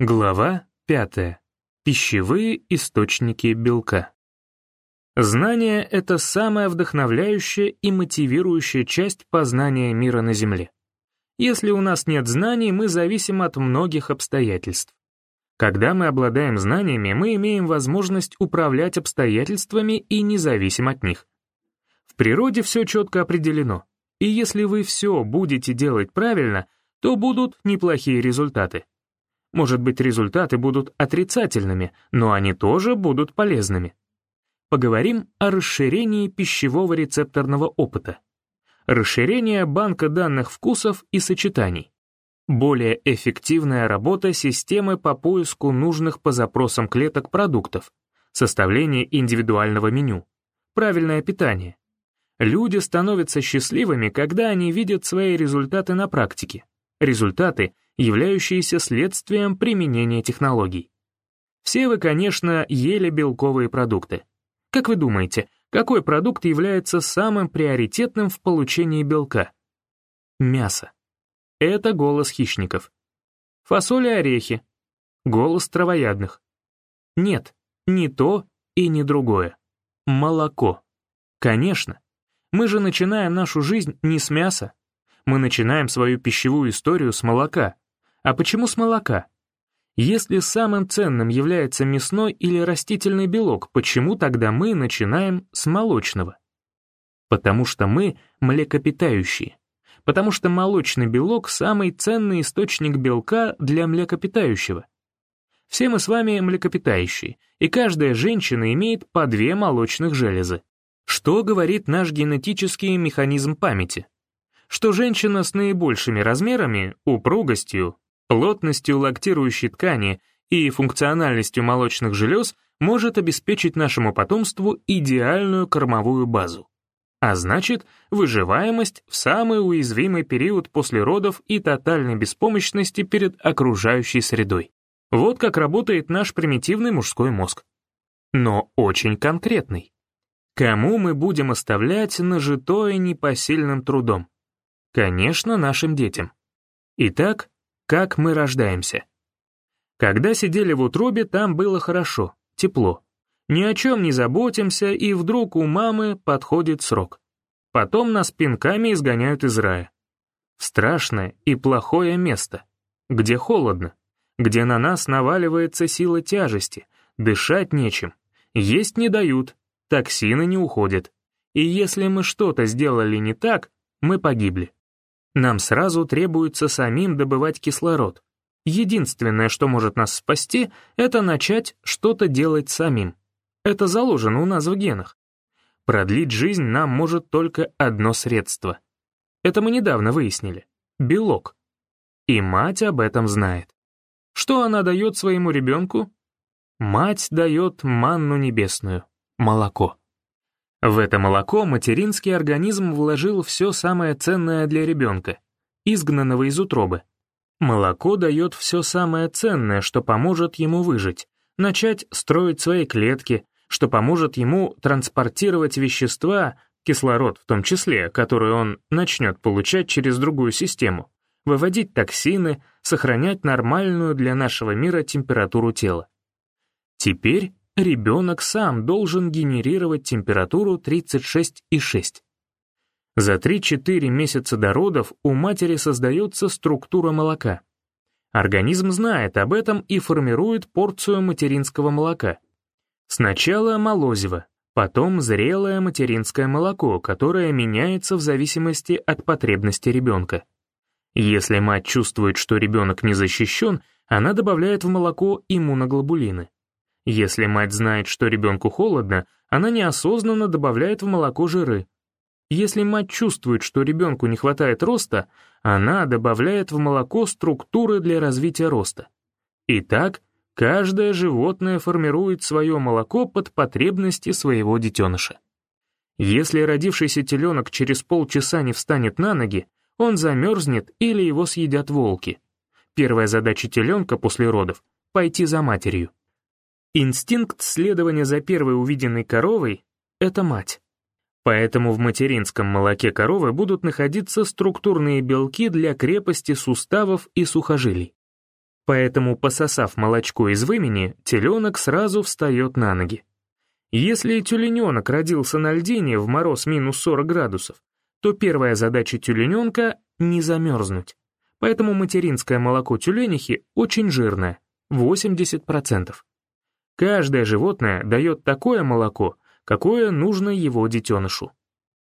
Глава 5. Пищевые источники белка. Знание — это самая вдохновляющая и мотивирующая часть познания мира на Земле. Если у нас нет знаний, мы зависим от многих обстоятельств. Когда мы обладаем знаниями, мы имеем возможность управлять обстоятельствами и не зависим от них. В природе все четко определено, и если вы все будете делать правильно, то будут неплохие результаты. Может быть, результаты будут отрицательными, но они тоже будут полезными. Поговорим о расширении пищевого рецепторного опыта. Расширение банка данных вкусов и сочетаний. Более эффективная работа системы по поиску нужных по запросам клеток продуктов. Составление индивидуального меню. Правильное питание. Люди становятся счастливыми, когда они видят свои результаты на практике. Результаты — являющиеся следствием применения технологий. Все вы, конечно, ели белковые продукты. Как вы думаете, какой продукт является самым приоритетным в получении белка? Мясо. Это голос хищников. Фасоль и орехи. Голос травоядных. Нет, не то и не другое. Молоко. Конечно. Мы же начинаем нашу жизнь не с мяса. Мы начинаем свою пищевую историю с молока, а почему с молока? Если самым ценным является мясной или растительный белок, почему тогда мы начинаем с молочного? Потому что мы млекопитающие. Потому что молочный белок — самый ценный источник белка для млекопитающего. Все мы с вами млекопитающие, и каждая женщина имеет по две молочных железы. Что говорит наш генетический механизм памяти? Что женщина с наибольшими размерами, упругостью, Плотностью лактирующей ткани и функциональностью молочных желез может обеспечить нашему потомству идеальную кормовую базу. А значит, выживаемость в самый уязвимый период после родов и тотальной беспомощности перед окружающей средой. Вот как работает наш примитивный мужской мозг. Но очень конкретный. Кому мы будем оставлять нажитое непосильным трудом? Конечно, нашим детям. Итак, как мы рождаемся. Когда сидели в утробе, там было хорошо, тепло. Ни о чем не заботимся, и вдруг у мамы подходит срок. Потом нас пинками изгоняют из рая. Страшное и плохое место, где холодно, где на нас наваливается сила тяжести, дышать нечем, есть не дают, токсины не уходят. И если мы что-то сделали не так, мы погибли. Нам сразу требуется самим добывать кислород. Единственное, что может нас спасти, это начать что-то делать самим. Это заложено у нас в генах. Продлить жизнь нам может только одно средство. Это мы недавно выяснили. Белок. И мать об этом знает. Что она дает своему ребенку? Мать дает манну небесную — молоко. В это молоко материнский организм вложил все самое ценное для ребенка, изгнанного из утробы. Молоко дает все самое ценное, что поможет ему выжить, начать строить свои клетки, что поможет ему транспортировать вещества, кислород в том числе, который он начнет получать через другую систему, выводить токсины, сохранять нормальную для нашего мира температуру тела. Теперь ребенок сам должен генерировать температуру 36,6. За 3-4 месяца до родов у матери создается структура молока. Организм знает об этом и формирует порцию материнского молока. Сначала молозиво, потом зрелое материнское молоко, которое меняется в зависимости от потребности ребенка. Если мать чувствует, что ребенок не защищен, она добавляет в молоко иммуноглобулины. Если мать знает, что ребенку холодно, она неосознанно добавляет в молоко жиры. Если мать чувствует, что ребенку не хватает роста, она добавляет в молоко структуры для развития роста. Итак, каждое животное формирует свое молоко под потребности своего детеныша. Если родившийся теленок через полчаса не встанет на ноги, он замерзнет или его съедят волки. Первая задача теленка после родов — пойти за матерью. Инстинкт следования за первой увиденной коровой — это мать. Поэтому в материнском молоке коровы будут находиться структурные белки для крепости суставов и сухожилий. Поэтому, пососав молочко из вымени, теленок сразу встает на ноги. Если тюлененок родился на льдине в мороз минус 40 градусов, то первая задача тюлененка — не замерзнуть. Поэтому материнское молоко тюленихи очень жирное, 80%. Каждое животное дает такое молоко, какое нужно его детенышу.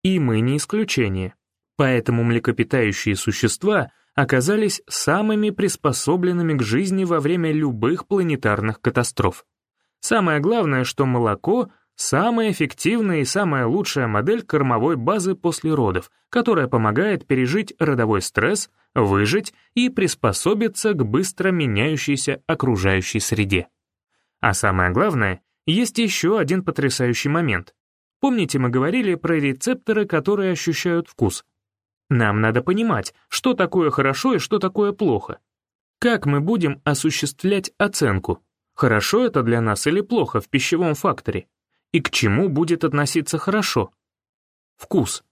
И мы не исключение. Поэтому млекопитающие существа оказались самыми приспособленными к жизни во время любых планетарных катастроф. Самое главное, что молоко — самая эффективная и самая лучшая модель кормовой базы после родов, которая помогает пережить родовой стресс, выжить и приспособиться к быстро меняющейся окружающей среде. А самое главное, есть еще один потрясающий момент. Помните, мы говорили про рецепторы, которые ощущают вкус? Нам надо понимать, что такое хорошо и что такое плохо. Как мы будем осуществлять оценку? Хорошо это для нас или плохо в пищевом факторе? И к чему будет относиться хорошо? Вкус.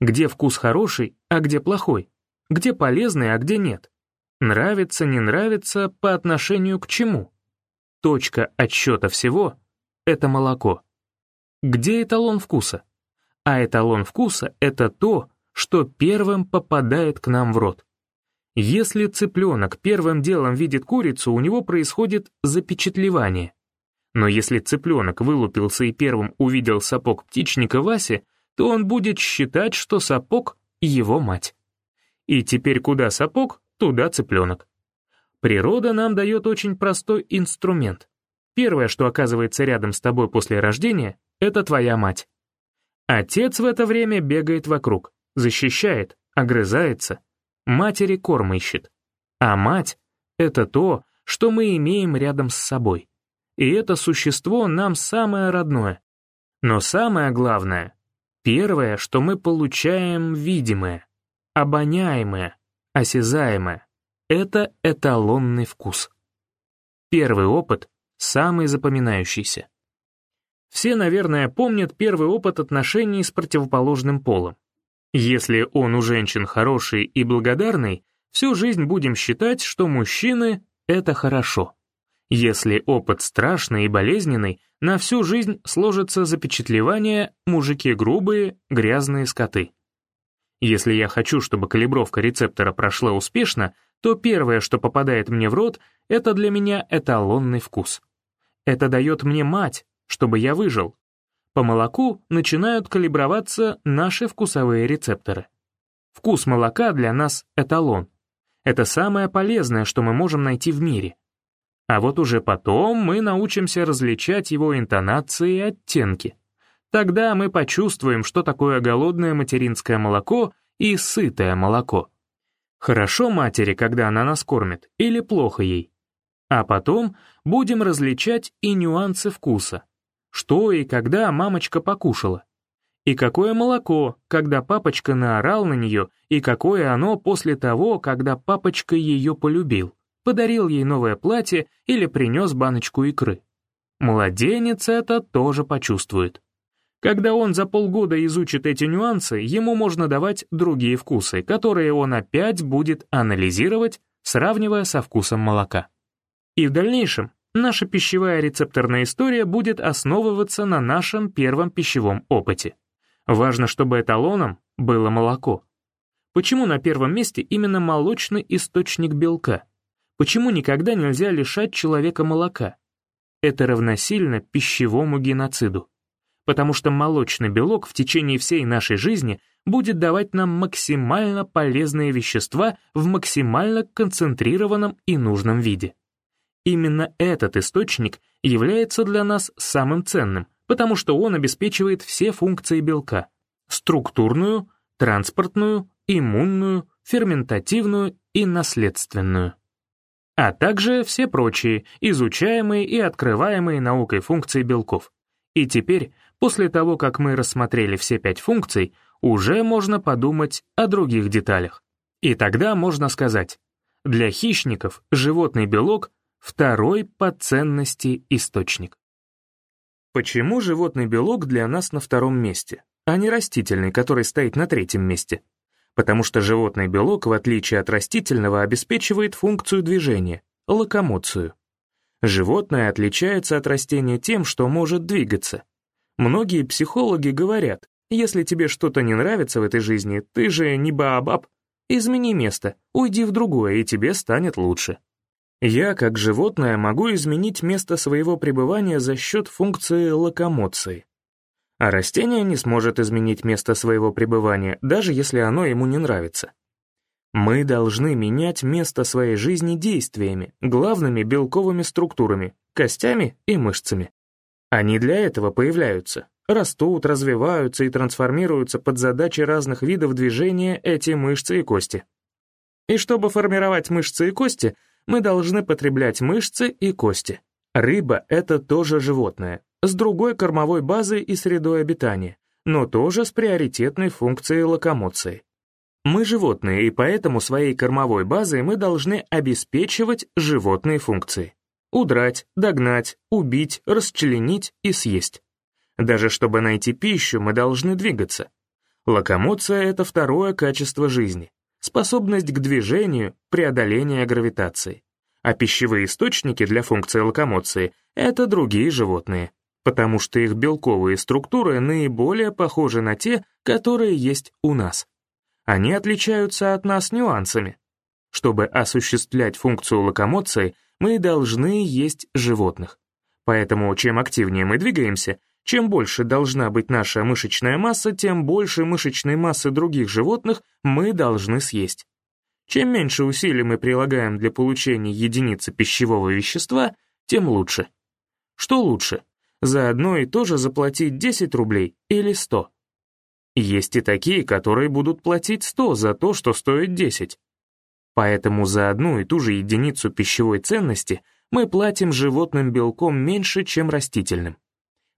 Где вкус хороший, а где плохой? Где полезный, а где нет? Нравится, не нравится, по отношению к чему? Точка отсчета всего — это молоко. Где эталон вкуса? А эталон вкуса — это то, что первым попадает к нам в рот. Если цыпленок первым делом видит курицу, у него происходит запечатлевание. Но если цыпленок вылупился и первым увидел сапог птичника Васи, то он будет считать, что сапог — его мать. И теперь куда сапог, туда цыпленок. Природа нам дает очень простой инструмент. Первое, что оказывается рядом с тобой после рождения, это твоя мать. Отец в это время бегает вокруг, защищает, огрызается, матери корм ищет. А мать — это то, что мы имеем рядом с собой. И это существо нам самое родное. Но самое главное, первое, что мы получаем видимое, обоняемое, осязаемое — это эталонный вкус. Первый опыт — самый запоминающийся. Все, наверное, помнят первый опыт отношений с противоположным полом. Если он у женщин хороший и благодарный, всю жизнь будем считать, что мужчины — это хорошо. Если опыт страшный и болезненный, на всю жизнь сложится запечатлевание «мужики грубые, грязные скоты». Если я хочу, чтобы калибровка рецептора прошла успешно, то первое, что попадает мне в рот, это для меня эталонный вкус. Это дает мне мать, чтобы я выжил. По молоку начинают калиброваться наши вкусовые рецепторы. Вкус молока для нас — эталон. Это самое полезное, что мы можем найти в мире. А вот уже потом мы научимся различать его интонации и оттенки. Тогда мы почувствуем, что такое голодное материнское молоко и сытое молоко. Хорошо матери, когда она нас кормит, или плохо ей. А потом будем различать и нюансы вкуса. Что и когда мамочка покушала. И какое молоко, когда папочка наорал на нее, и какое оно после того, когда папочка ее полюбил, подарил ей новое платье или принес баночку икры. Младенец это тоже почувствует. Когда он за полгода изучит эти нюансы, ему можно давать другие вкусы, которые он опять будет анализировать, сравнивая со вкусом молока. И в дальнейшем наша пищевая рецепторная история будет основываться на нашем первом пищевом опыте. Важно, чтобы эталоном было молоко. Почему на первом месте именно молочный источник белка? Почему никогда нельзя лишать человека молока? Это равносильно пищевому геноциду потому что молочный белок в течение всей нашей жизни будет давать нам максимально полезные вещества в максимально концентрированном и нужном виде. Именно этот источник является для нас самым ценным, потому что он обеспечивает все функции белка — структурную, транспортную, иммунную, ферментативную и наследственную. А также все прочие, изучаемые и открываемые наукой функции белков. И теперь После того, как мы рассмотрели все пять функций, уже можно подумать о других деталях. И тогда можно сказать, для хищников животный белок — второй по ценности источник. Почему животный белок для нас на втором месте, а не растительный, который стоит на третьем месте? Потому что животный белок, в отличие от растительного, обеспечивает функцию движения, — локомоцию. Животное отличается от растения тем, что может двигаться. Многие психологи говорят, если тебе что-то не нравится в этой жизни, ты же не баобаб, измени место, уйди в другое, и тебе станет лучше. Я, как животное, могу изменить место своего пребывания за счет функции локомоции. А растение не сможет изменить место своего пребывания, даже если оно ему не нравится. Мы должны менять место своей жизни действиями, главными белковыми структурами, костями и мышцами. Они для этого появляются, растут, развиваются и трансформируются под задачи разных видов движения эти мышцы и кости. И чтобы формировать мышцы и кости, мы должны потреблять мышцы и кости. Рыба — это тоже животное, с другой кормовой базой и средой обитания, но тоже с приоритетной функцией локомоции. Мы животные, и поэтому своей кормовой базой мы должны обеспечивать животные функции. Удрать, догнать, убить, расчленить и съесть. Даже чтобы найти пищу, мы должны двигаться. Локомоция — это второе качество жизни способность к движению, преодоление гравитации. А пищевые источники для функции локомоции — это другие животные, потому что их белковые структуры наиболее похожи на те, которые есть у нас. Они отличаются от нас нюансами. Чтобы осуществлять функцию локомоции, мы должны есть животных. Поэтому чем активнее мы двигаемся, чем больше должна быть наша мышечная масса, тем больше мышечной массы других животных мы должны съесть. Чем меньше усилий мы прилагаем для получения единицы пищевого вещества, тем лучше. Что лучше? За одно и то же заплатить 10 рублей или 100? Есть и такие, которые будут платить 100 за то, что стоит 10. Поэтому за одну и ту же единицу пищевой ценности мы платим животным белком меньше, чем растительным.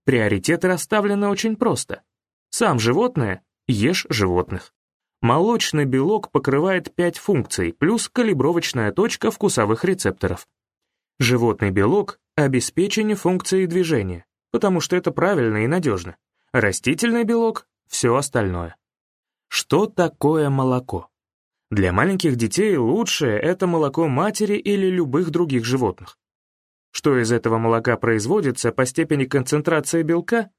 Приоритеты расставлены очень просто. Сам животное — ешь животных. Молочный белок покрывает пять функций, плюс калибровочная точка вкусовых рецепторов. Животный белок — обеспечение функции движения, потому что это правильно и надежно. Растительный белок — все остальное. Что такое молоко? Для маленьких детей лучшее — это молоко матери или любых других животных. Что из этого молока производится по степени концентрации белка?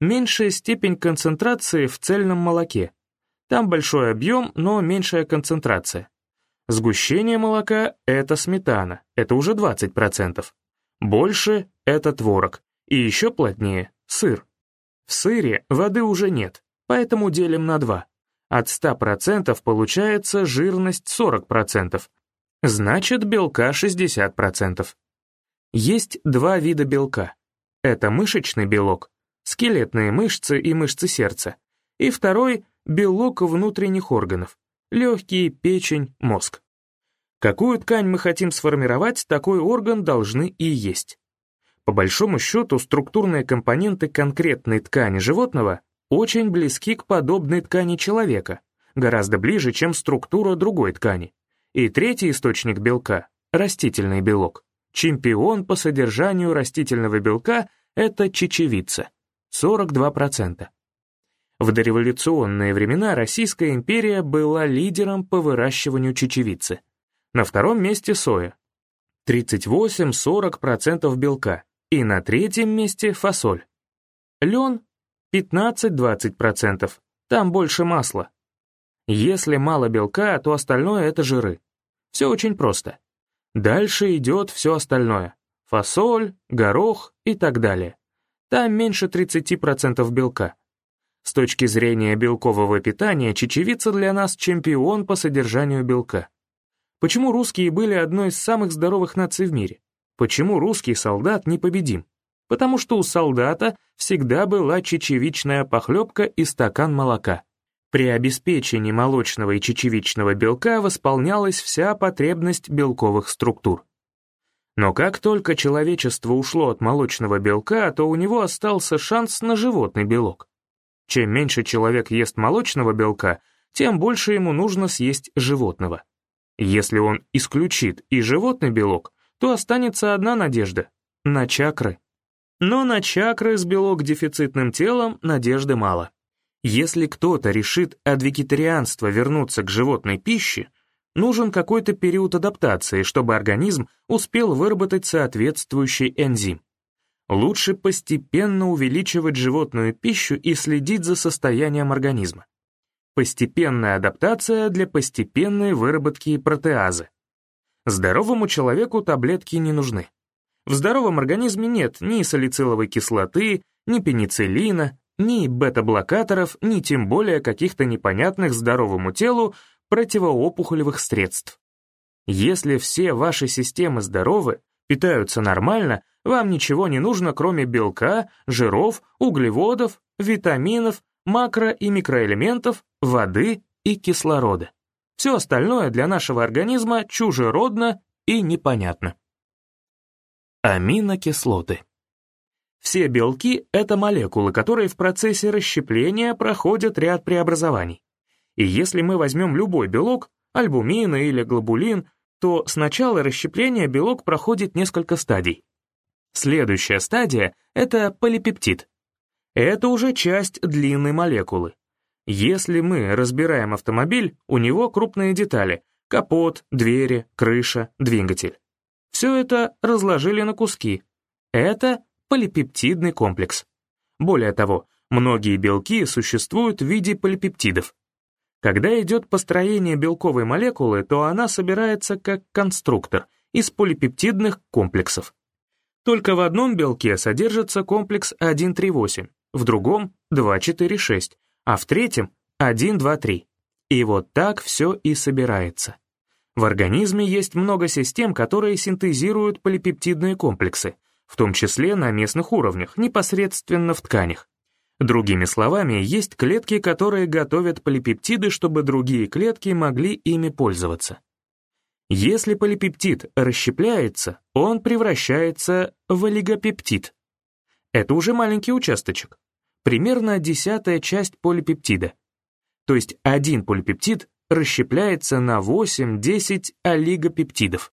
Меньшая степень концентрации в цельном молоке. Там большой объем, но меньшая концентрация. Сгущение молока — это сметана, это уже 20%. Больше — это творог. И еще плотнее — сыр. В сыре воды уже нет, поэтому делим на 2. От 100% получается жирность 40%. Значит, белка 60%. Есть два вида белка. Это мышечный белок, скелетные мышцы и мышцы сердца, и второй — белок внутренних органов, легкие, печень, мозг. Какую ткань мы хотим сформировать, такой орган должны и есть. По большому счету, структурные компоненты конкретной ткани животного очень близки к подобной ткани человека, гораздо ближе, чем структура другой ткани. И третий источник белка — растительный белок. Чемпион по содержанию растительного белка — это чечевица — 42%. В дореволюционные времена Российская империя была лидером по выращиванию чечевицы. На втором месте соя — 38-40% белка, и на третьем месте фасоль. Лен — 15-20%, там больше масла. Если мало белка, то остальное — это жиры. Все очень просто. Дальше идет все остальное. Фасоль, горох и так далее. Там меньше 30% белка. С точки зрения белкового питания, чечевица для нас чемпион по содержанию белка. Почему русские были одной из самых здоровых наций в мире? Почему русский солдат непобедим? Потому что у солдата всегда была чечевичная похлебка и стакан молока. При обеспечении молочного и чечевичного белка восполнялась вся потребность белковых структур. Но как только человечество ушло от молочного белка, то у него остался шанс на животный белок. Чем меньше человек ест молочного белка, тем больше ему нужно съесть животного. Если он исключит и животный белок, то останется одна надежда — на чакры. Но на чакры с белок дефицитным телом надежды мало. Если кто-то решит от вегетарианства вернуться к животной пище, нужен какой-то период адаптации, чтобы организм успел выработать соответствующий энзим. Лучше постепенно увеличивать животную пищу и следить за состоянием организма. Постепенная адаптация для постепенной выработки протеазы. Здоровому человеку таблетки не нужны. В здоровом организме нет ни салициловой кислоты, ни пенициллина, ни бета-блокаторов, ни тем более каких-то непонятных здоровому телу противоопухолевых средств. Если все ваши системы здоровы, питаются нормально, вам ничего не нужно, кроме белка, жиров, углеводов, витаминов, макро- и микроэлементов, воды и кислорода. Все остальное для нашего организма чужеродно и непонятно. Аминокислоты. Все белки — это молекулы, которые в процессе расщепления проходят ряд преобразований. И если мы возьмем любой белок, альбумин или глобулин, то с начала расщепления белок проходит несколько стадий. Следующая стадия — это полипептид. Это уже часть длинной молекулы. Если мы разбираем автомобиль, у него крупные детали — капот, двери, крыша, двигатель. Все это разложили на куски. Это полипептидный комплекс. Более того, многие белки существуют в виде полипептидов. Когда идет построение белковой молекулы, то она собирается как конструктор из полипептидных комплексов. Только в одном белке содержится комплекс 1,3,8, в другом — 2,4,6, а в третьем — 1,2,3. И вот так все и собирается. В организме есть много систем, которые синтезируют полипептидные комплексы, в том числе на местных уровнях, непосредственно в тканях. Другими словами, есть клетки, которые готовят полипептиды, чтобы другие клетки могли ими пользоваться. Если полипептид расщепляется, он превращается в олигопептид. Это уже маленький участочек, примерно десятая часть полипептида. То есть один полипептид расщепляется на 8-10 олигопептидов.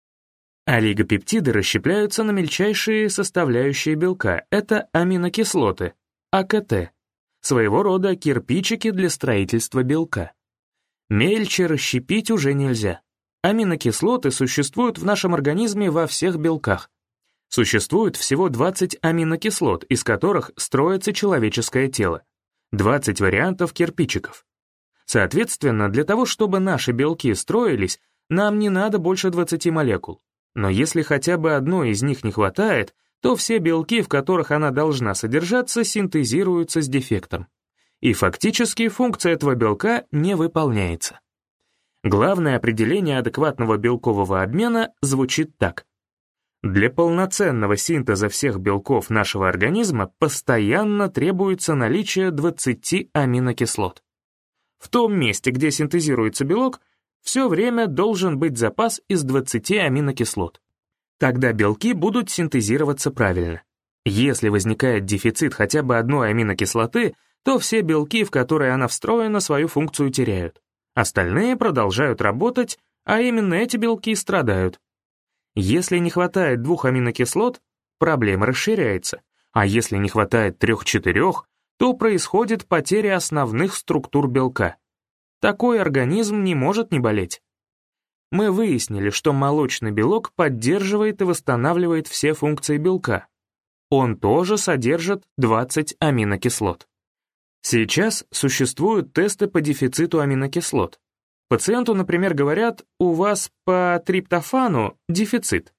Олигопептиды расщепляются на мельчайшие составляющие белка, это аминокислоты, АКТ, своего рода кирпичики для строительства белка. Мельче расщепить уже нельзя. Аминокислоты существуют в нашем организме во всех белках. Существует всего 20 аминокислот, из которых строится человеческое тело. 20 вариантов кирпичиков. Соответственно, для того, чтобы наши белки строились, нам не надо больше 20 молекул. Но если хотя бы одной из них не хватает, то все белки, в которых она должна содержаться, синтезируются с дефектом. И фактически функция этого белка не выполняется. Главное определение адекватного белкового обмена звучит так. Для полноценного синтеза всех белков нашего организма постоянно требуется наличие 20 аминокислот. В том месте, где синтезируется белок, все время должен быть запас из 20 аминокислот. Тогда белки будут синтезироваться правильно. Если возникает дефицит хотя бы одной аминокислоты, то все белки, в которые она встроена, свою функцию теряют. Остальные продолжают работать, а именно эти белки страдают. Если не хватает двух аминокислот, проблема расширяется, а если не хватает трех-четырех, то происходит потеря основных структур белка. Такой организм не может не болеть мы выяснили, что молочный белок поддерживает и восстанавливает все функции белка. Он тоже содержит 20 аминокислот. Сейчас существуют тесты по дефициту аминокислот. Пациенту, например, говорят, у вас по триптофану дефицит.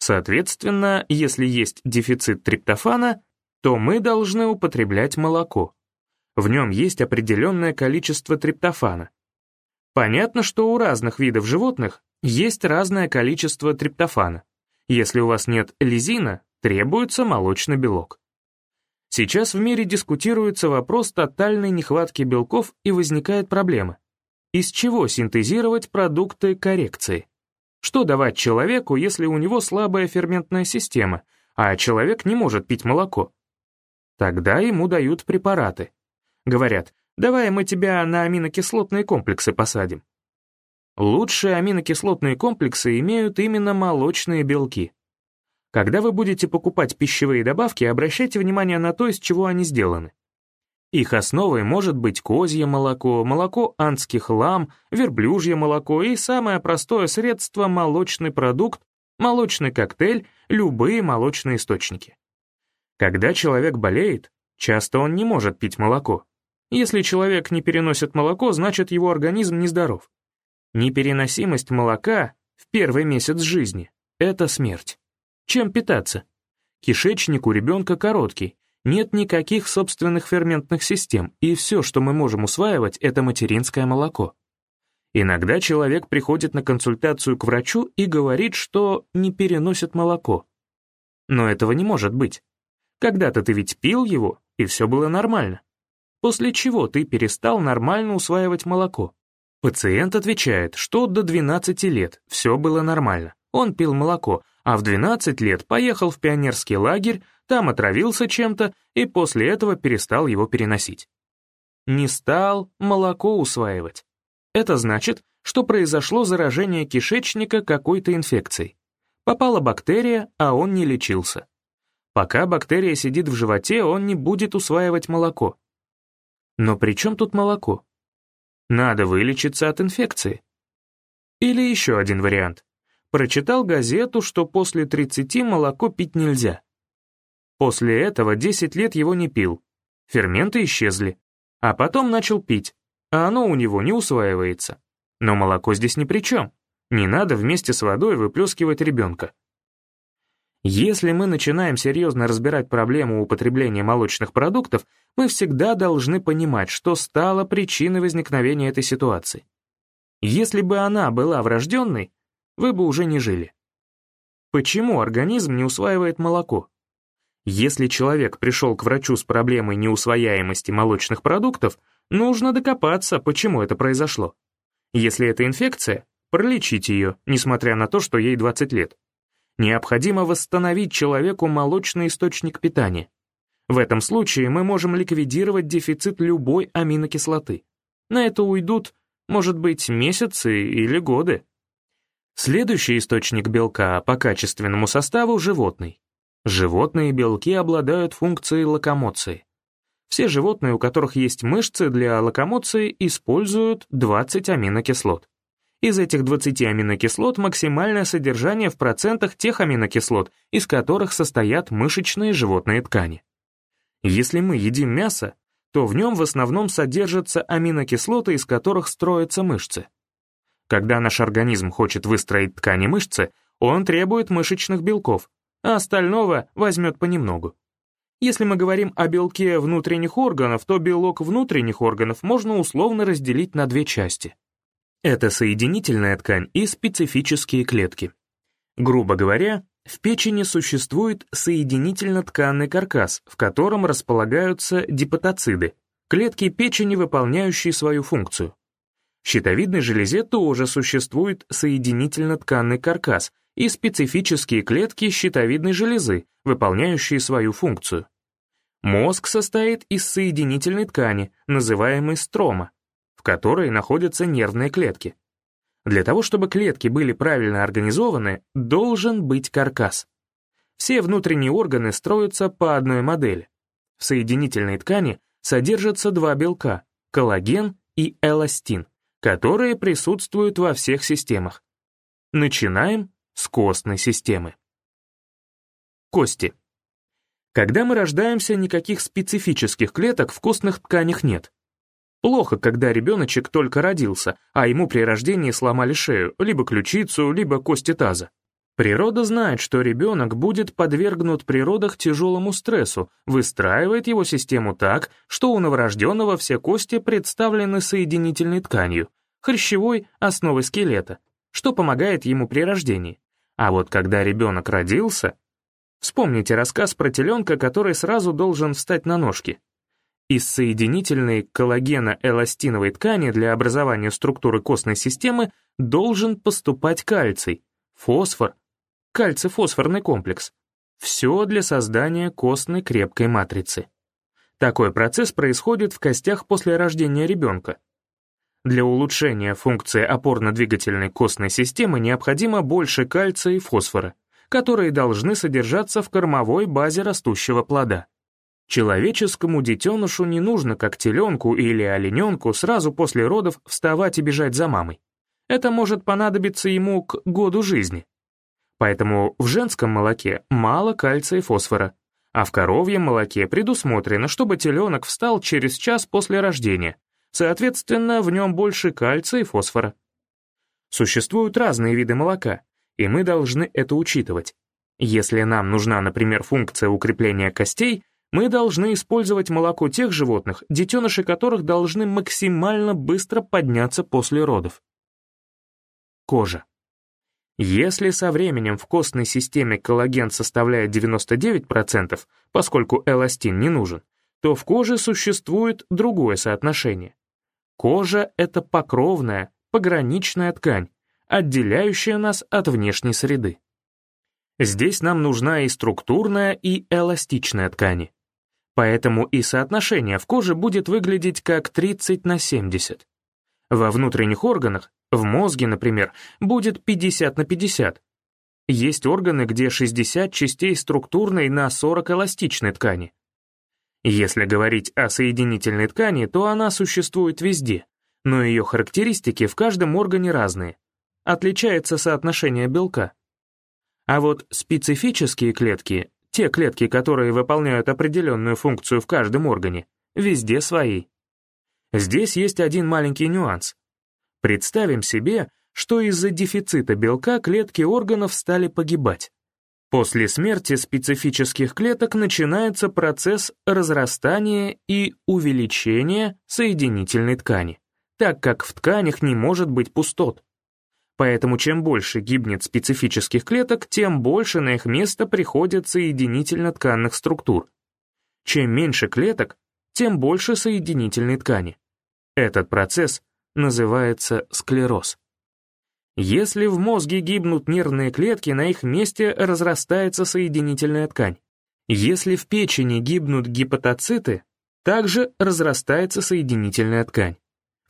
Соответственно, если есть дефицит триптофана, то мы должны употреблять молоко. В нем есть определенное количество триптофана. Понятно, что у разных видов животных есть разное количество триптофана. Если у вас нет лизина, требуется молочный белок. Сейчас в мире дискутируется вопрос тотальной нехватки белков и возникает проблема. Из чего синтезировать продукты коррекции? Что давать человеку, если у него слабая ферментная система, а человек не может пить молоко? Тогда ему дают препараты. Говорят, Давай мы тебя на аминокислотные комплексы посадим. Лучшие аминокислотные комплексы имеют именно молочные белки. Когда вы будете покупать пищевые добавки, обращайте внимание на то, из чего они сделаны. Их основой может быть козье молоко, молоко андских лам, верблюжье молоко и самое простое средство — молочный продукт, молочный коктейль, любые молочные источники. Когда человек болеет, часто он не может пить молоко. Если человек не переносит молоко, значит его организм нездоров. Непереносимость молока в первый месяц жизни — это смерть. Чем питаться? Кишечник у ребенка короткий, нет никаких собственных ферментных систем, и все, что мы можем усваивать, это материнское молоко. Иногда человек приходит на консультацию к врачу и говорит, что не переносит молоко. Но этого не может быть. Когда-то ты ведь пил его, и все было нормально. После чего ты перестал нормально усваивать молоко. Пациент отвечает, что до 12 лет все было нормально. Он пил молоко, а в 12 лет поехал в пионерский лагерь, там отравился чем-то и после этого перестал его переносить. Не стал молоко усваивать. Это значит, что произошло заражение кишечника какой-то инфекцией. Попала бактерия, а он не лечился. Пока бактерия сидит в животе, он не будет усваивать молоко. Но при чем тут молоко? Надо вылечиться от инфекции. Или еще один вариант. Прочитал газету, что после 30 молоко пить нельзя. После этого 10 лет его не пил. Ферменты исчезли. А потом начал пить, а оно у него не усваивается. Но молоко здесь ни при чем. Не надо вместе с водой выплескивать ребенка. Если мы начинаем серьезно разбирать проблему употребления молочных продуктов, мы всегда должны понимать, что стало причиной возникновения этой ситуации. Если бы она была врожденной, вы бы уже не жили. Почему организм не усваивает молоко? Если человек пришел к врачу с проблемой неусвояемости молочных продуктов, нужно докопаться, почему это произошло. Если это инфекция, пролечить ее, несмотря на то, что ей 20 лет. Необходимо восстановить человеку молочный источник питания. В этом случае мы можем ликвидировать дефицит любой аминокислоты. На это уйдут, может быть, месяцы или годы. Следующий источник белка по качественному составу — животный. Животные белки обладают функцией локомоции. Все животные, у которых есть мышцы для локомоции, используют 20 аминокислот. Из этих 20 аминокислот максимальное содержание в процентах тех аминокислот, из которых состоят мышечные животные ткани. Если мы едим мясо, то в нем в основном содержатся аминокислоты, из которых строятся мышцы. Когда наш организм хочет выстроить ткани мышцы, он требует мышечных белков, а остального возьмет понемногу. Если мы говорим о белке внутренних органов, то белок внутренних органов можно условно разделить на две части. Это соединительная ткань и специфические клетки. Грубо говоря, в печени существует соединительно-тканный каркас, в котором располагаются депатоциды, клетки печени, выполняющие свою функцию. В щитовидной железе тоже существует соединительно-тканный каркас, и специфические клетки щитовидной железы, выполняющие свою функцию. Мозг состоит из соединительной ткани, называемой строма, в которой находятся нервные клетки. Для того, чтобы клетки были правильно организованы, должен быть каркас. Все внутренние органы строятся по одной модели. В соединительной ткани содержатся два белка — коллаген и эластин, которые присутствуют во всех системах. Начинаем с костной системы. Кости. Когда мы рождаемся, никаких специфических клеток в костных тканях нет. Плохо, когда ребеночек только родился, а ему при рождении сломали шею, либо ключицу, либо кости таза. Природа знает, что ребенок будет подвергнут при родах тяжелому стрессу, выстраивает его систему так, что у новорожденного все кости представлены соединительной тканью, хрящевой основой скелета, что помогает ему при рождении. А вот когда ребенок родился... Вспомните рассказ про теленка, который сразу должен встать на ножки. Из соединительной коллагена-эластиновой ткани для образования структуры костной системы должен поступать кальций, фосфор, кальций-фосфорный комплекс. Все для создания костной крепкой матрицы. Такой процесс происходит в костях после рождения ребенка. Для улучшения функции опорно-двигательной костной системы необходимо больше кальция и фосфора, которые должны содержаться в кормовой базе растущего плода. Человеческому детенышу не нужно, как теленку или олененку, сразу после родов вставать и бежать за мамой. Это может понадобиться ему к году жизни. Поэтому в женском молоке мало кальция и фосфора, а в коровьем молоке предусмотрено, чтобы теленок встал через час после рождения, соответственно, в нем больше кальция и фосфора. Существуют разные виды молока, и мы должны это учитывать. Если нам нужна, например, функция укрепления костей, мы должны использовать молоко тех животных, детеныши которых должны максимально быстро подняться после родов. Кожа. Если со временем в костной системе коллаген составляет 99%, поскольку эластин не нужен, то в коже существует другое соотношение. Кожа — это покровная, пограничная ткань, отделяющая нас от внешней среды. Здесь нам нужна и структурная, и эластичная ткани. Поэтому и соотношение в коже будет выглядеть как 30 на 70. Во внутренних органах, в мозге, например, будет 50 на 50. Есть органы, где 60 частей структурной на 40 эластичной ткани. Если говорить о соединительной ткани, то она существует везде, но ее характеристики в каждом органе разные. Отличается соотношение белка. А вот специфические клетки, те клетки, которые выполняют определенную функцию в каждом органе, везде свои. Здесь есть один маленький нюанс. Представим себе, что из-за дефицита белка клетки органов стали погибать. После смерти специфических клеток начинается процесс разрастания и увеличения соединительной ткани, так как в тканях не может быть пустот. Поэтому чем больше гибнет специфических клеток, тем больше на их место приходят соединительно-тканных структур. Чем меньше клеток, тем больше соединительной ткани. Этот процесс называется склероз. Если в мозге гибнут нервные клетки, на их месте разрастается соединительная ткань. Если в печени гибнут гепатоциты, также разрастается соединительная ткань.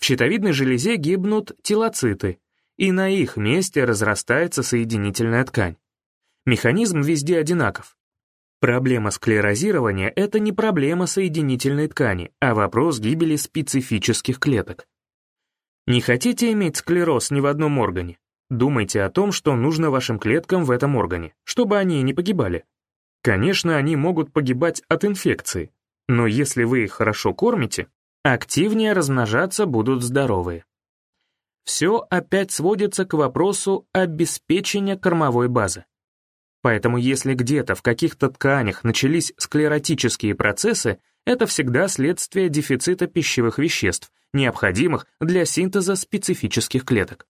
В щитовидной железе гибнут телоциты, и на их месте разрастается соединительная ткань. Механизм везде одинаков. Проблема склерозирования — это не проблема соединительной ткани, а вопрос гибели специфических клеток. Не хотите иметь склероз ни в одном органе? Думайте о том, что нужно вашим клеткам в этом органе, чтобы они не погибали. Конечно, они могут погибать от инфекции, но если вы их хорошо кормите, активнее размножаться будут здоровые все опять сводится к вопросу обеспечения кормовой базы. Поэтому если где-то в каких-то тканях начались склеротические процессы, это всегда следствие дефицита пищевых веществ, необходимых для синтеза специфических клеток.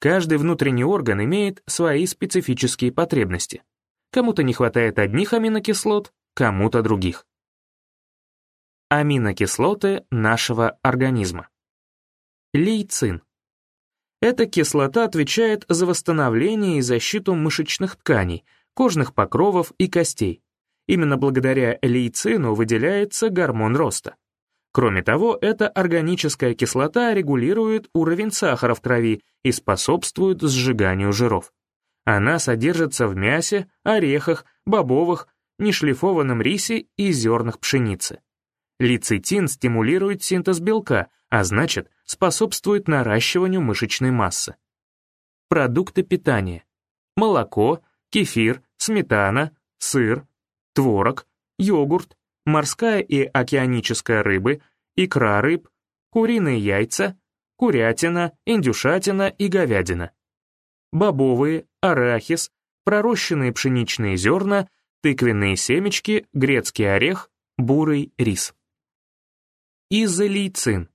Каждый внутренний орган имеет свои специфические потребности. Кому-то не хватает одних аминокислот, кому-то других. Аминокислоты нашего организма. Лейцин. Эта кислота отвечает за восстановление и защиту мышечных тканей, кожных покровов и костей. Именно благодаря лейцину выделяется гормон роста. Кроме того, эта органическая кислота регулирует уровень сахара в крови и способствует сжиганию жиров. Она содержится в мясе, орехах, бобовых, нешлифованном рисе и зернах пшеницы. Лецитин стимулирует синтез белка, а значит, способствует наращиванию мышечной массы. Продукты питания. Молоко, кефир, сметана, сыр, творог, йогурт, морская и океаническая рыбы, икра рыб, куриные яйца, курятина, индюшатина и говядина. Бобовые, арахис, пророщенные пшеничные зерна, тыквенные семечки, грецкий орех, бурый рис. Изолейцин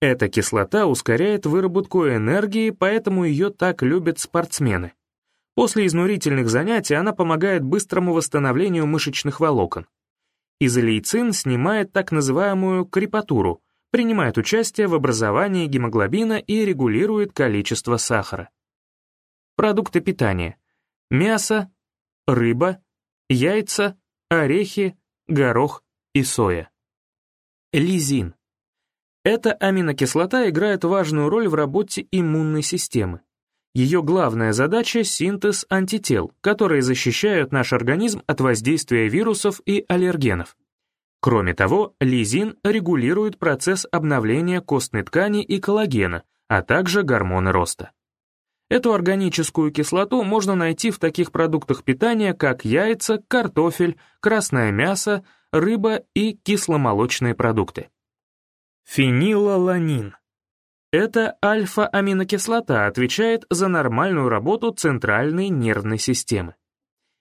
эта кислота ускоряет выработку энергии, поэтому ее так любят спортсмены. После изнурительных занятий она помогает быстрому восстановлению мышечных волокон. Изолейцин снимает так называемую крепатуру, принимает участие в образовании гемоглобина и регулирует количество сахара. Продукты питания. Мясо, рыба, яйца, орехи, горох и соя. Лизин. Эта аминокислота играет важную роль в работе иммунной системы. Ее главная задача — синтез антител, которые защищают наш организм от воздействия вирусов и аллергенов. Кроме того, лизин регулирует процесс обновления костной ткани и коллагена, а также гормоны роста. Эту органическую кислоту можно найти в таких продуктах питания, как яйца, картофель, красное мясо, рыба и кисломолочные продукты. Фенилаланин. Эта альфа-аминокислота отвечает за нормальную работу центральной нервной системы.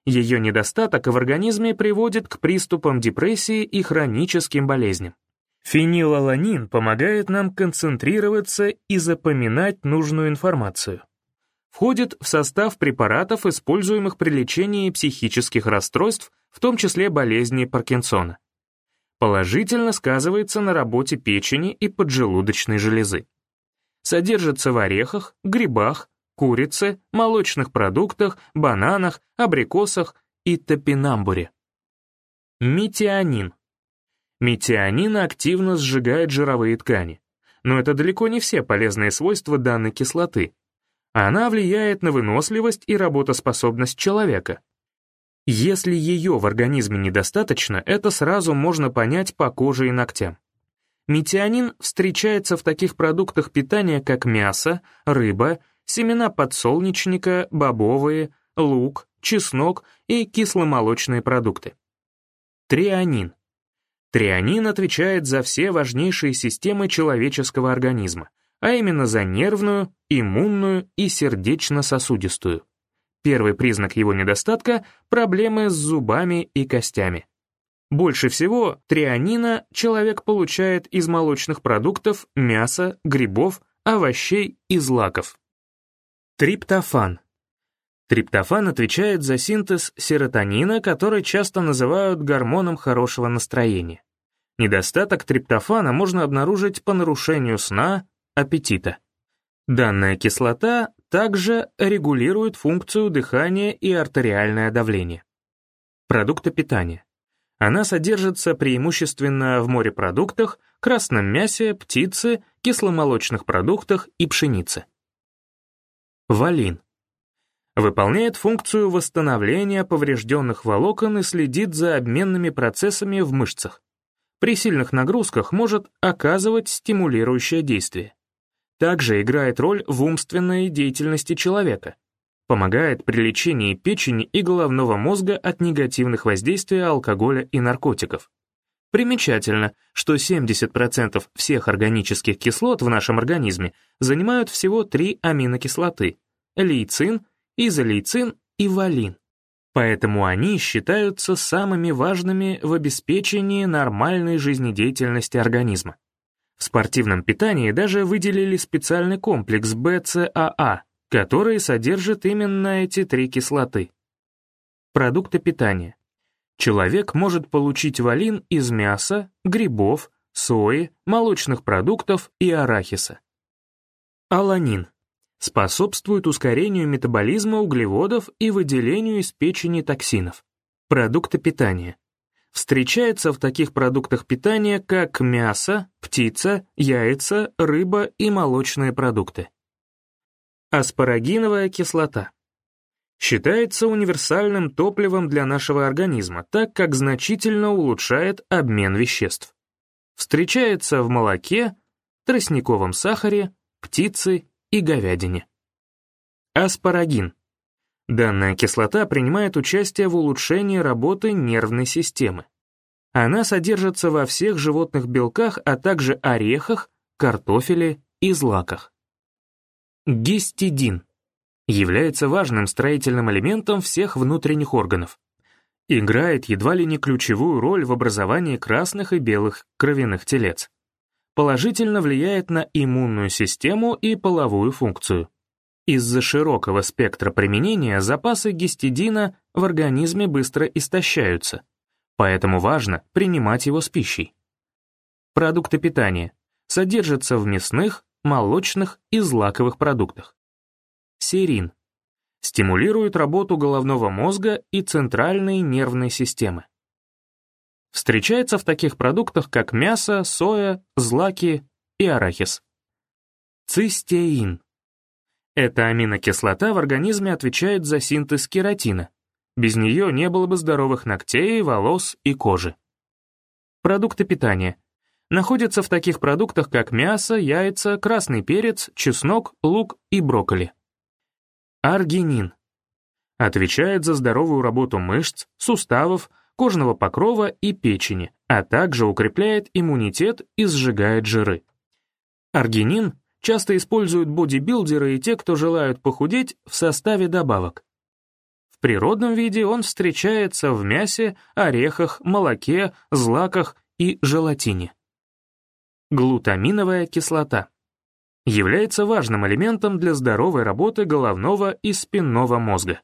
Ее недостаток в организме приводит к приступам депрессии и хроническим болезням. Фенилаланин помогает нам концентрироваться и запоминать нужную информацию. Входит в состав препаратов, используемых при лечении психических расстройств, в том числе болезни Паркинсона. Положительно сказывается на работе печени и поджелудочной железы. Содержится в орехах, грибах, курице, молочных продуктах, бананах, абрикосах и топинамбуре. Метионин. Метионин активно сжигает жировые ткани. Но это далеко не все полезные свойства данной кислоты. Она влияет на выносливость и работоспособность человека. Если ее в организме недостаточно, это сразу можно понять по коже и ногтям. Метионин встречается в таких продуктах питания, как мясо, рыба, семена подсолнечника, бобовые, лук, чеснок и кисломолочные продукты. Трианин. Трианин отвечает за все важнейшие системы человеческого организма, а именно за нервную, иммунную и сердечно-сосудистую. Первый признак его недостатка — проблемы с зубами и костями. Больше всего трианина человек получает из молочных продуктов, мяса, грибов, овощей и злаков. Триптофан. Триптофан отвечает за синтез серотонина, который часто называют гормоном хорошего настроения. Недостаток триптофана можно обнаружить по нарушению сна, аппетита. Данная кислота также регулирует функцию дыхания и артериальное давление. Продукты питания. Она содержится преимущественно в морепродуктах, красном мясе, птице, кисломолочных продуктах и пшенице. Валин. Выполняет функцию восстановления поврежденных волокон и следит за обменными процессами в мышцах. При сильных нагрузках может оказывать стимулирующее действие. Также играет роль в умственной деятельности человека. Помогает при лечении печени и головного мозга от негативных воздействий алкоголя и наркотиков. Примечательно, что 70% всех органических кислот в нашем организме занимают всего три аминокислоты — лейцин, изолейцин и валин. Поэтому они считаются самыми важными в обеспечении нормальной жизнедеятельности организма. В спортивном питании даже выделили специальный комплекс БЦАА, который содержит именно эти три кислоты. Продукты питания. Человек может получить валин из мяса, грибов, сои, молочных продуктов и арахиса. Аланин. Способствует ускорению метаболизма углеводов и выделению из печени токсинов. Продукты питания. Встречается в таких продуктах питания, как мясо, птица, яйца, рыба и молочные продукты. Аспарагиновая кислота. Считается универсальным топливом для нашего организма, так как значительно улучшает обмен веществ. Встречается в молоке, тростниковом сахаре, птице и говядине. Аспарагин. Данная кислота принимает участие в улучшении работы нервной системы. Она содержится во всех животных белках, а также орехах, картофеле и злаках. Гистидин является важным строительным элементом всех внутренних органов. Играет едва ли не ключевую роль в образовании красных и белых кровяных телец. Положительно влияет на иммунную систему и половую функцию. Из-за широкого спектра применения запасы гистидина в организме быстро истощаются, поэтому важно принимать его с пищей. Продукты питания содержатся в мясных, молочных и злаковых продуктах. Серин. Стимулирует работу головного мозга и центральной нервной системы. Встречается в таких продуктах, как мясо, соя, злаки и арахис. Цистеин. Эта аминокислота в организме отвечает за синтез кератина. Без нее не было бы здоровых ногтей, волос и кожи. Продукты питания. Находятся в таких продуктах, как мясо, яйца, красный перец, чеснок, лук и брокколи. Аргинин. Отвечает за здоровую работу мышц, суставов, кожного покрова и печени, а также укрепляет иммунитет и сжигает жиры. Аргинин часто используют бодибилдеры и те, кто желают похудеть в составе добавок. В природном виде он встречается в мясе, орехах, молоке, злаках и желатине. Глутаминовая кислота является важным элементом для здоровой работы головного и спинного мозга.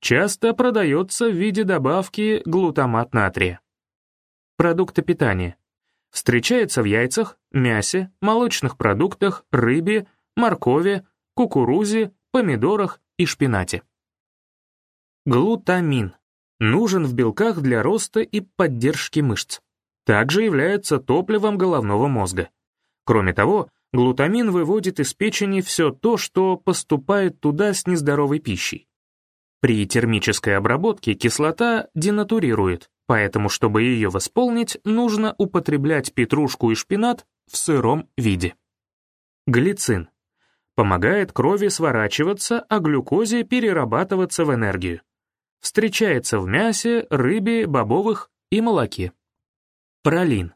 Часто продается в виде добавки глутамат натрия. Продукты питания. Встречается в яйцах, мясе, молочных продуктах, рыбе, моркови, кукурузе, помидорах и шпинате. Глутамин. Нужен в белках для роста и поддержки мышц. Также является топливом головного мозга. Кроме того, глутамин выводит из печени все то, что поступает туда с нездоровой пищей. При термической обработке кислота денатурирует, поэтому, чтобы ее восполнить, нужно употреблять петрушку и шпинат в сыром виде. Глицин. Помогает крови сворачиваться, а глюкозе перерабатываться в энергию. Встречается в мясе, рыбе, бобовых и молоке. Пролин.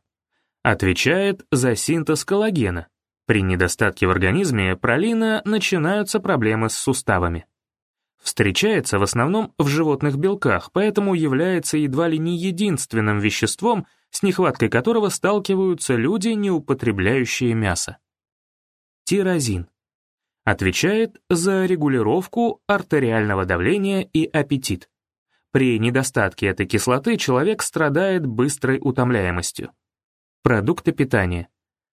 Отвечает за синтез коллагена. При недостатке в организме пролина начинаются проблемы с суставами. Встречается в основном в животных белках, поэтому является едва ли не единственным веществом, с нехваткой которого сталкиваются люди, не употребляющие мясо. Тирозин. Отвечает за регулировку артериального давления и аппетит. При недостатке этой кислоты человек страдает быстрой утомляемостью. Продукты питания.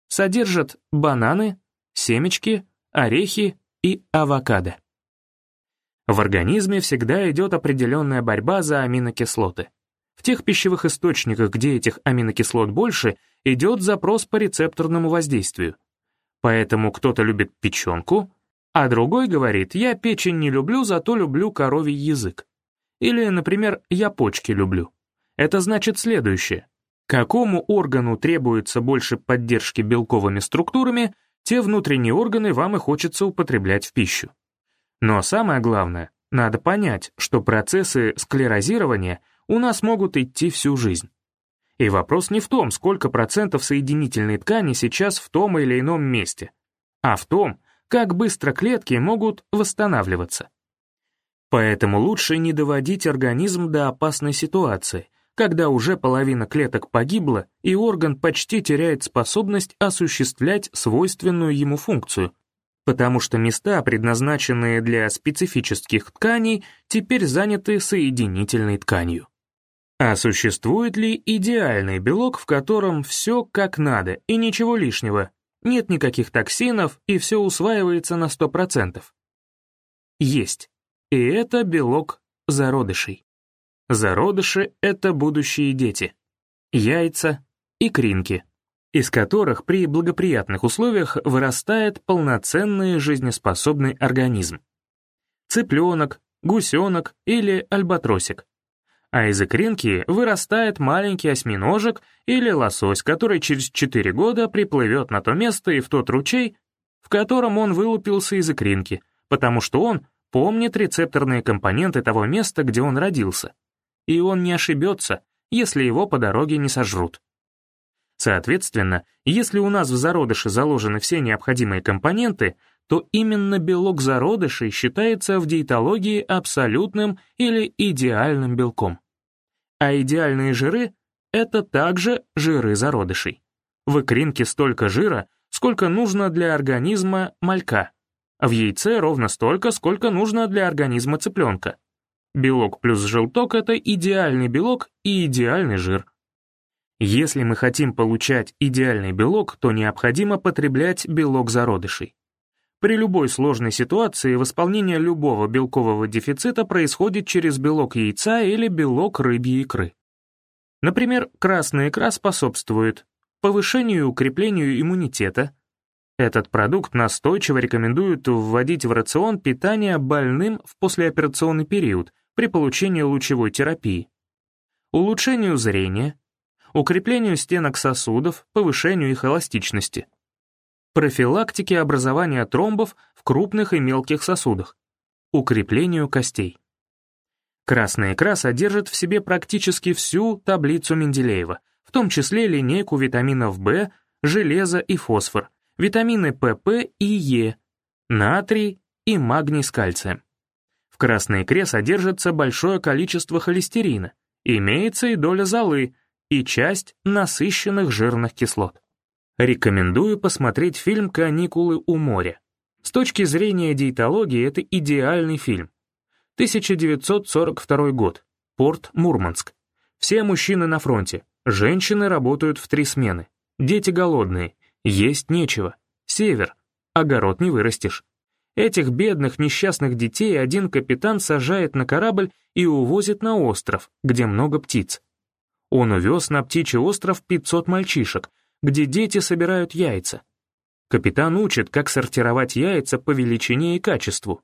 Содержат бананы, семечки, орехи и авокадо. В организме всегда идет определенная борьба за аминокислоты. В тех пищевых источниках, где этих аминокислот больше, идет запрос по рецепторному воздействию. Поэтому кто-то любит печенку, а другой говорит, я печень не люблю, зато люблю коровий язык. Или, например, я почки люблю. Это значит следующее. Какому органу требуется больше поддержки белковыми структурами, те внутренние органы вам и хочется употреблять в пищу. Но самое главное, надо понять, что процессы склерозирования у нас могут идти всю жизнь. И вопрос не в том, сколько процентов соединительной ткани сейчас в том или ином месте, а в том, как быстро клетки могут восстанавливаться. Поэтому лучше не доводить организм до опасной ситуации, когда уже половина клеток погибла и орган почти теряет способность осуществлять свойственную ему функцию, потому что места, предназначенные для специфических тканей, теперь заняты соединительной тканью. А существует ли идеальный белок, в котором все как надо и ничего лишнего, нет никаких токсинов и все усваивается на 100%? Есть. И это белок зародышей. Зародыши — это будущие дети. Яйца, и кринки, из которых при благоприятных условиях вырастает полноценный жизнеспособный организм. Цыпленок, гусенок или альбатросик. А из икринки вырастает маленький осьминожек или лосось, который через 4 года приплывет на то место и в тот ручей, в котором он вылупился из икринки, потому что он помнит рецепторные компоненты того места, где он родился. И он не ошибется, если его по дороге не сожрут. Соответственно, если у нас в зародыше заложены все необходимые компоненты, то именно белок зародышей считается в диетологии абсолютным или идеальным белком. А идеальные жиры — это также жиры зародышей. В икринке столько жира, сколько нужно для организма малька, в яйце ровно столько, сколько нужно для организма цыпленка. Белок плюс желток — это идеальный белок и идеальный жир. Если мы хотим получать идеальный белок, то необходимо потреблять белок зародышей. При любой сложной ситуации восполнение любого белкового дефицита происходит через белок яйца или белок рыбьей икры. Например, красная икра способствует повышению и укреплению иммунитета, этот продукт настойчиво рекомендуют вводить в рацион питания больным в послеоперационный период при получении лучевой терапии. Улучшению зрения, укреплению стенок сосудов, повышению их эластичности, профилактике образования тромбов в крупных и мелких сосудах, укреплению костей. Красная икра содержит в себе практически всю таблицу Менделеева, в том числе линейку витаминов В, железо и фосфор, витамины ПП и Е, натрий и магний с кальцием. В красной икре содержится большое количество холестерина, имеется и доля золы, и часть насыщенных жирных кислот. Рекомендую посмотреть фильм «Каникулы у моря». С точки зрения диетологии это идеальный фильм. 1942 год. Порт Мурманск. Все мужчины на фронте. Женщины работают в три смены. Дети голодные. Есть нечего. Север. Огород не вырастешь. Этих бедных несчастных детей один капитан сажает на корабль и увозит на остров, где много птиц. Он увез на птичий остров 500 мальчишек, где дети собирают яйца. Капитан учит, как сортировать яйца по величине и качеству.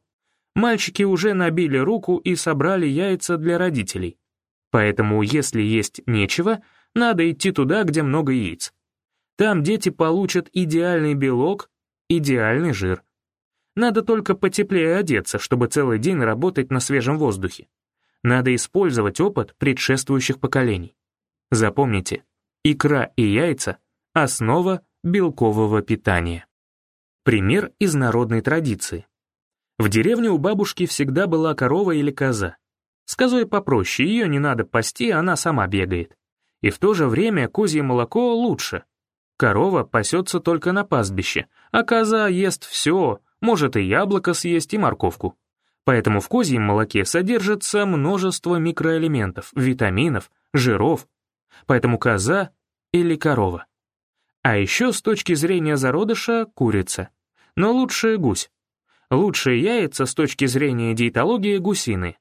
Мальчики уже набили руку и собрали яйца для родителей. Поэтому, если есть нечего, надо идти туда, где много яиц. Там дети получат идеальный белок, идеальный жир. Надо только потеплее одеться, чтобы целый день работать на свежем воздухе. Надо использовать опыт предшествующих поколений. Запомните, икра и яйца — основа белкового питания. Пример из народной традиции. В деревне у бабушки всегда была корова или коза. С козой попроще, ее не надо пасти, она сама бегает. И в то же время козье молоко лучше. Корова пасется только на пастбище, а коза ест все, может и яблоко съесть, и морковку. Поэтому в козьем молоке содержится множество микроэлементов, витаминов, жиров. Поэтому коза или корова. А еще с точки зрения зародыша — курица. Но лучше гусь. Лучшие яйца с точки зрения диетологии гусины.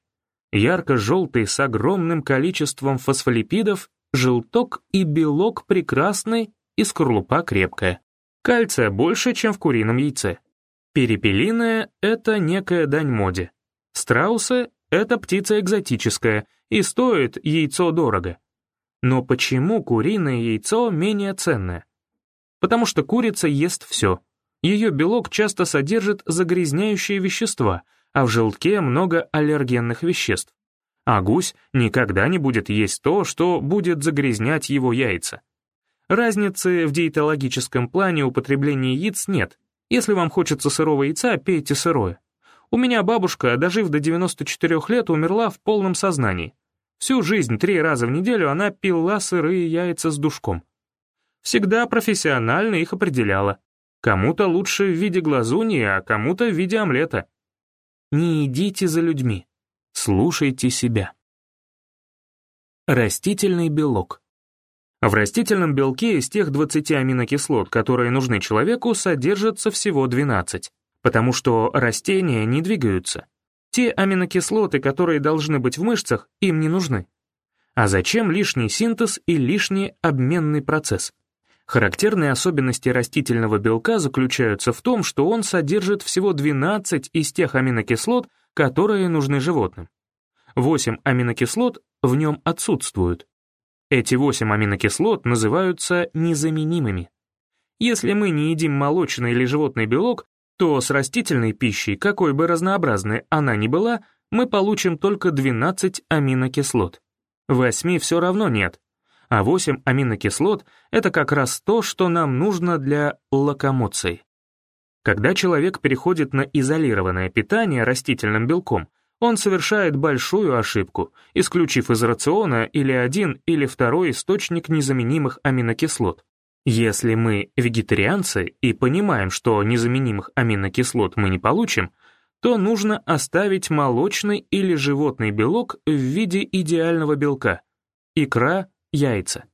Ярко-желтый с огромным количеством фосфолипидов, желток и белок прекрасный и скорлупа крепкая. Кальция больше, чем в курином яйце. Перепелиная — это некая дань моде. Страусы — это птица экзотическая, и стоит яйцо дорого. Но почему куриное яйцо менее ценное? Потому что курица ест все — ее белок часто содержит загрязняющие вещества, а в желтке много аллергенных веществ. А гусь никогда не будет есть то, что будет загрязнять его яйца. Разницы в диетологическом плане употребления яиц нет. Если вам хочется сырого яйца, пейте сырое. У меня бабушка, дожив до 94 лет, умерла в полном сознании. Всю жизнь три раза в неделю она пила сырые яйца с душком. Всегда профессионально их определяла. Кому-то лучше в виде глазуни, а кому-то в виде омлета. Не идите за людьми. Слушайте себя. Растительный белок. В растительном белке из тех 20 аминокислот, которые нужны человеку, содержится всего 12, потому что растения не двигаются. Те аминокислоты, которые должны быть в мышцах, им не нужны. А зачем лишний синтез и лишний обменный процесс? Характерные особенности растительного белка заключаются в том, что он содержит всего 12 из тех аминокислот, которые нужны животным. 8 аминокислот в нем отсутствуют. Эти 8 аминокислот называются незаменимыми. Если мы не едим молочный или животный белок, то с растительной пищей, какой бы разнообразной она ни была, мы получим только 12 аминокислот. Восьми все равно нет, а 8 аминокислот — это как раз то, что нам нужно для локомоции. Когда человек переходит на изолированное питание растительным белком, он совершает большую ошибку, исключив из рациона или один или второй источник незаменимых аминокислот. Если мы вегетарианцы и понимаем, что незаменимых аминокислот мы не получим, то нужно оставить молочный или животный белок в виде идеального белка — икра, яйца.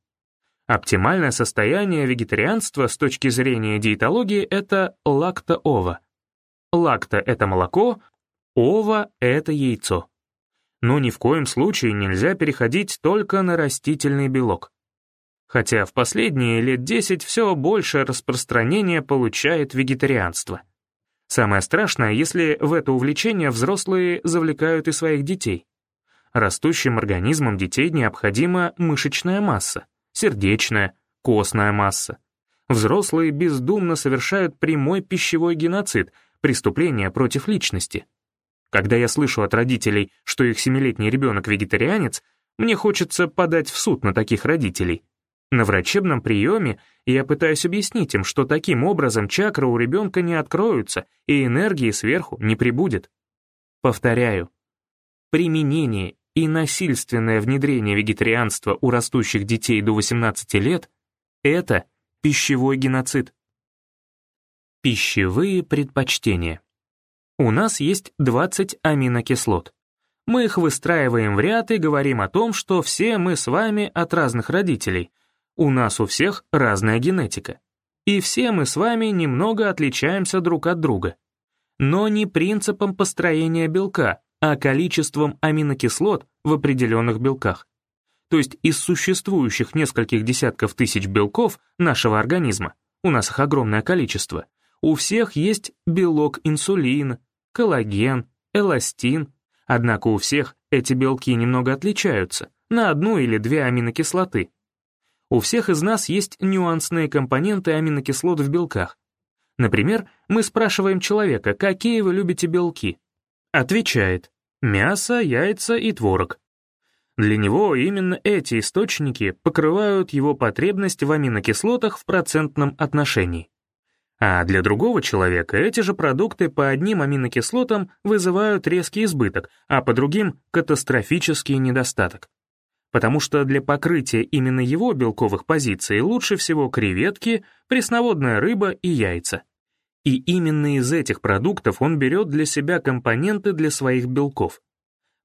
Оптимальное состояние вегетарианства с точки зрения диетологии — это лакто-ова. Лакто — это молоко, ова — это яйцо. Но ни в коем случае нельзя переходить только на растительный белок. Хотя в последние лет 10 все большее распространение получает вегетарианство. Самое страшное, если в это увлечение взрослые завлекают и своих детей. Растущим организмам детей необходима мышечная масса, сердечная, костная масса. Взрослые бездумно совершают прямой пищевой геноцид, преступление против личности. Когда я слышу от родителей, что их семилетний ребенок вегетарианец, мне хочется подать в суд на таких родителей. На врачебном приеме я пытаюсь объяснить им, что таким образом чакры у ребенка не откроются и энергии сверху не прибудет. Повторяю, применение и насильственное внедрение вегетарианства у растущих детей до 18 лет — это пищевой геноцид. Пищевые предпочтения. У нас есть 20 аминокислот. Мы их выстраиваем в ряд и говорим о том, что все мы с вами от разных родителей. У нас у всех разная генетика. И все мы с вами немного отличаемся друг от друга. Но не принципом построения белка, а количеством аминокислот в определенных белках. То есть из существующих нескольких десятков тысяч белков нашего организма, у нас их огромное количество, у всех есть белок инсулин, коллаген, эластин. Однако у всех эти белки немного отличаются, на одну или две аминокислоты. У всех из нас есть нюансные компоненты аминокислот в белках. Например, мы спрашиваем человека, какие вы любите белки. Отвечает, мясо, яйца и творог. Для него именно эти источники покрывают его потребность в аминокислотах в процентном отношении. А для другого человека эти же продукты по одним аминокислотам вызывают резкий избыток, а по другим — катастрофический недостаток. Потому что для покрытия именно его белковых позиций лучше всего креветки, пресноводная рыба и яйца. И именно из этих продуктов он берет для себя компоненты для своих белков.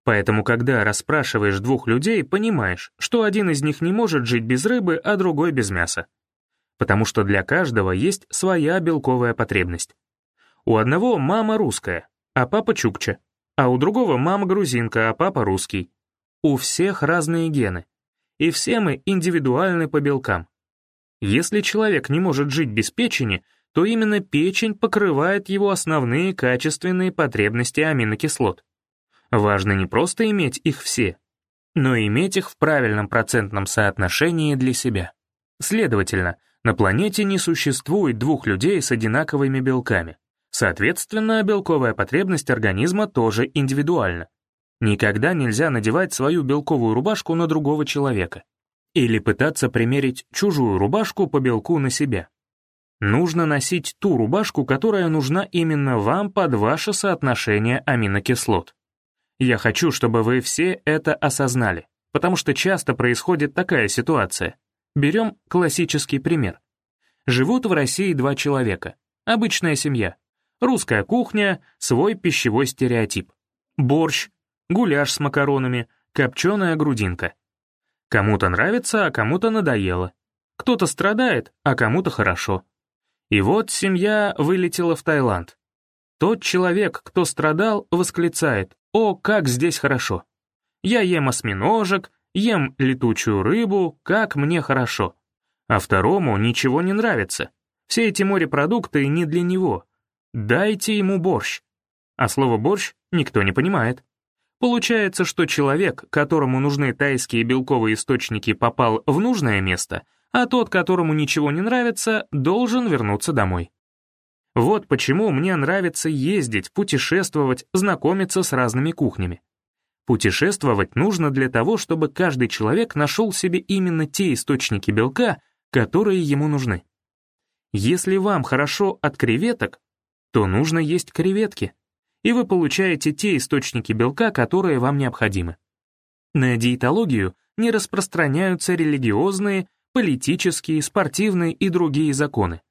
Поэтому, когда расспрашиваешь двух людей, понимаешь, что один из них не может жить без рыбы, а другой без мяса потому что для каждого есть своя белковая потребность. У одного мама русская, а папа чукча, а у другого мама грузинка, а папа русский. У всех разные гены, и все мы индивидуальны по белкам. Если человек не может жить без печени, то именно печень покрывает его основные качественные потребности аминокислот. Важно не просто иметь их все, но иметь их в правильном процентном соотношении для себя. Следовательно, на планете не существует двух людей с одинаковыми белками. Соответственно, белковая потребность организма тоже индивидуальна. Никогда нельзя надевать свою белковую рубашку на другого человека. Или пытаться примерить чужую рубашку по белку на себя. Нужно носить ту рубашку, которая нужна именно вам под ваше соотношение аминокислот. Я хочу, чтобы вы все это осознали, потому что часто происходит такая ситуация. Берем классический пример. Живут в России два человека. Обычная семья. Русская кухня, свой пищевой стереотип. Борщ, гуляш с макаронами, копченая грудинка. Кому-то нравится, а кому-то надоело. Кто-то страдает, а кому-то хорошо. И вот семья вылетела в Таиланд. Тот человек, кто страдал, восклицает «О, как здесь хорошо! Я ем осьминожек, ем летучую рыбу, как мне хорошо. А второму ничего не нравится. Все эти морепродукты не для него. Дайте ему борщ. А слово «борщ» никто не понимает. Получается, что человек, которому нужны тайские белковые источники, попал в нужное место, а тот, которому ничего не нравится, должен вернуться домой. Вот почему мне нравится ездить, путешествовать, знакомиться с разными кухнями. Путешествовать нужно для того, чтобы каждый человек нашел себе именно те источники белка, которые ему нужны. Если вам хорошо от креветок, то нужно есть креветки, и вы получаете те источники белка, которые вам необходимы. На диетологию не распространяются религиозные, политические, спортивные и другие законы.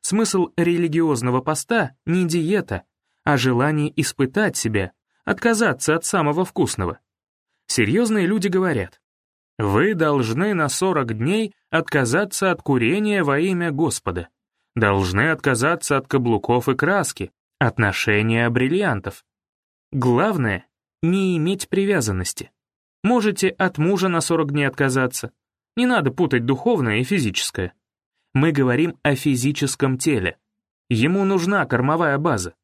Смысл религиозного поста не диета, а желание испытать себя, отказаться от самого вкусного. Серьезные люди говорят, вы должны на 40 дней отказаться от курения во имя Господа, должны отказаться от каблуков и краски, от ношения бриллиантов. Главное — не иметь привязанности. Можете от мужа на 40 дней отказаться. Не надо путать духовное и физическое. Мы говорим о физическом теле. Ему нужна кормовая база.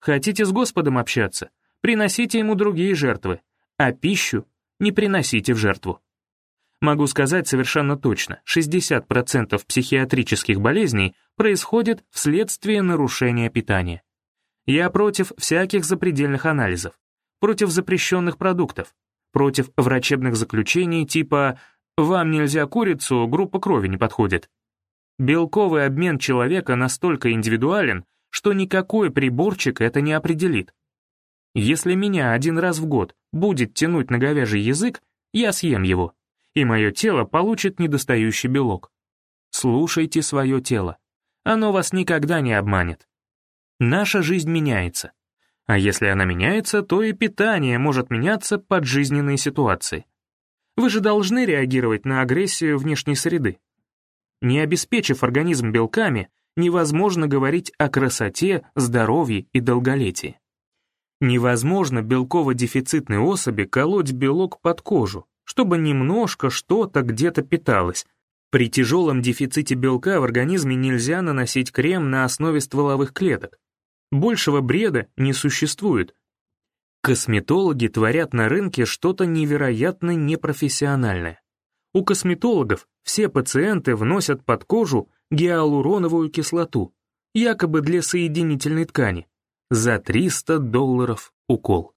Хотите с Господом общаться? приносите ему другие жертвы, а пищу не приносите в жертву. Могу сказать совершенно точно, 60% психиатрических болезней происходит вследствие нарушения питания. Я против всяких запредельных анализов, против запрещенных продуктов, против врачебных заключений типа «вам нельзя курицу, группа крови не подходит». Белковый обмен человека настолько индивидуален, что никакой приборчик это не определит. Если меня один раз в год будет тянуть на говяжий язык, я съем его и мое тело получит недостающий белок. Слушайте свое тело. Оно вас никогда не обманет. Наша жизнь меняется. А если она меняется, то и питание может меняться под жизненные ситуации. Вы же должны реагировать на агрессию внешней среды. Не обеспечив организм белками, невозможно говорить о красоте, здоровье и долголетии. Невозможно белково-дефицитной особи колоть белок под кожу, чтобы немножко что-то где-то питалось. При тяжелом дефиците белка в организме нельзя наносить крем на основе стволовых клеток. Большего бреда не существует. Косметологи творят на рынке что-то невероятно непрофессиональное. У косметологов все пациенты вносят под кожу гиалуроновую кислоту, якобы для соединительной ткани, за 300 долларов укол.